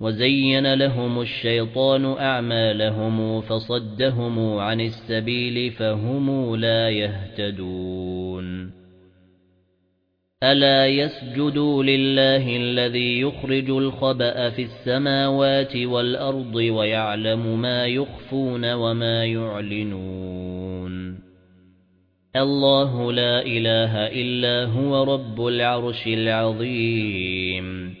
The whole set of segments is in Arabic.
وَزَيَّنَ لَهُمُ الشَّيْطَانُ أَعْمَالَهُمْ فَصَدَّهُمْ عَنِ السَّبِيلِ فَهُمْ لَا يَهْتَدُونَ. أَلَا يَسْجُدُوا لِلَّهِ الَّذِي يُخْرِجُ الْخَبَأَ فِي السَّمَاوَاتِ وَالْأَرْضِ وَيَعْلَمُ مَا يُخْفُونَ وَمَا يُعْلِنُونَ. اللَّهُ لَا إِلَٰهَ إِلَّا هُوَ رَبُّ الْعَرْشِ الْعَظِيمِ.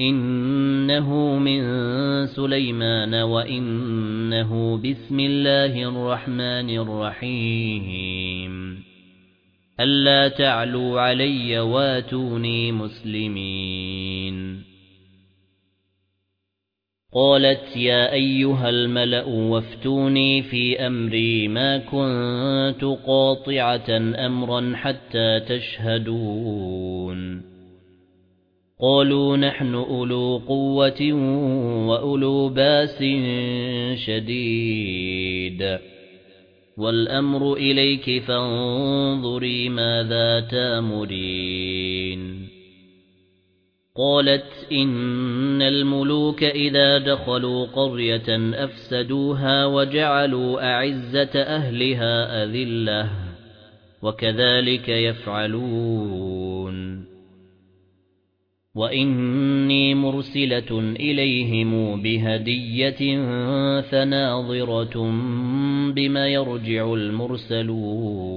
إِنَّهُ مِن سُلَيْمَانَ وَإِنَّهُ بِسْمِ اللَّهِ الرَّحْمَنِ الرَّحِيمِ. أَلَّا تَعْلُوا عَلَيَّ وَأْتُونِي مُسْلِمِينَ. قَالَتْ يَا أَيُّهَا الْمَلَأُ وَافْتُونِي فِي أَمْرِي مَا كُنتُ قَاطِعَةً أَمْرًا حَتَّى تَشْهَدُونَ. قالوا نحن أولو قوة وأولو باس شديد. والأمر إليك فانظري ماذا تأمرين. قالت إن الملوك إذا دخلوا قرية أفسدوها وجعلوا أعزة أهلها أذلة وكذلك يفعلون. وَإِنِّي مُرْسِلَةٌ إِلَيْهِمْ بِهَدِيَّةٍ فَنَاظِرَةٌ بِمَ يَرْجِعُ الْمُرْسَلُونَ